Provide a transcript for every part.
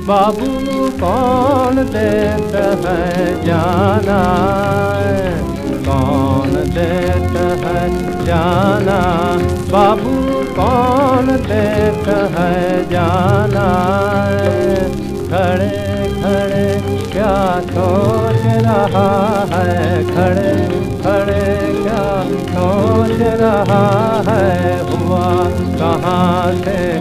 बाबू कौन देता है जाना? कौन देता है जाना? बाबू कौन देता है जाना? खड़े खड़े, क्या सोच रहा है? खड़े खड़े, क्या सोच रहा है? हुआ कहाँ से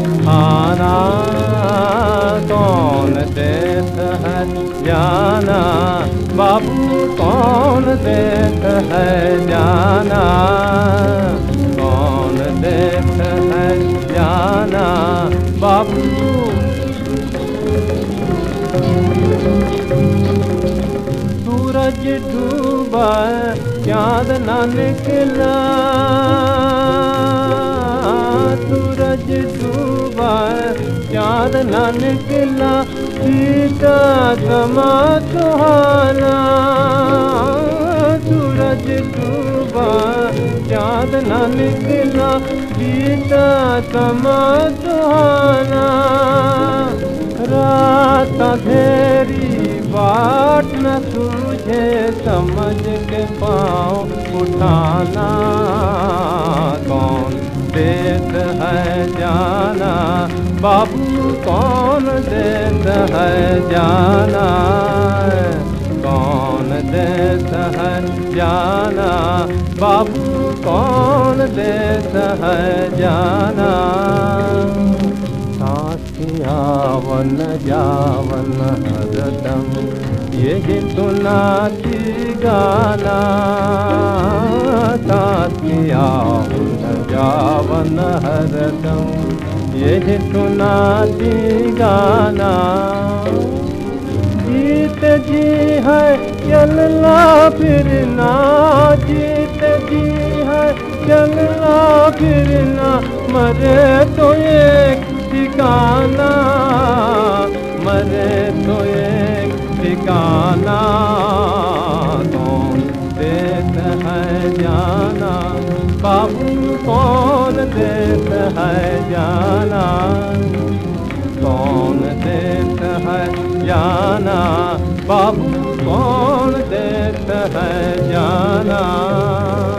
बाबू कौन देत है जाना कौन देत है जाना बाबू सूरज डूबा चाँद ना निकला सूरज डूबा चाँद ना निकला सीता समा डूबा चाँद ना निकला सीता समा सुहाना रात अंधेरी बाट न तुझे समझ के पाँव उठाना कौन देत है जाना बाबू कौन देत है जाना बाबू कौन देत है जाना? साथियावन जावन हरदम, यही सुनाती गाना। साथियावन जावन हरदम, यही सुनाती गाना। जीत जी है चलना फिरना जीत जी है। चलना फिरना मरे तो एक ठिकाना। मरे तो एक ठिकाना। कौन देत है जाना? बाबू कौन देत है जाना? कौन देत है जाना? बाबू है जाना।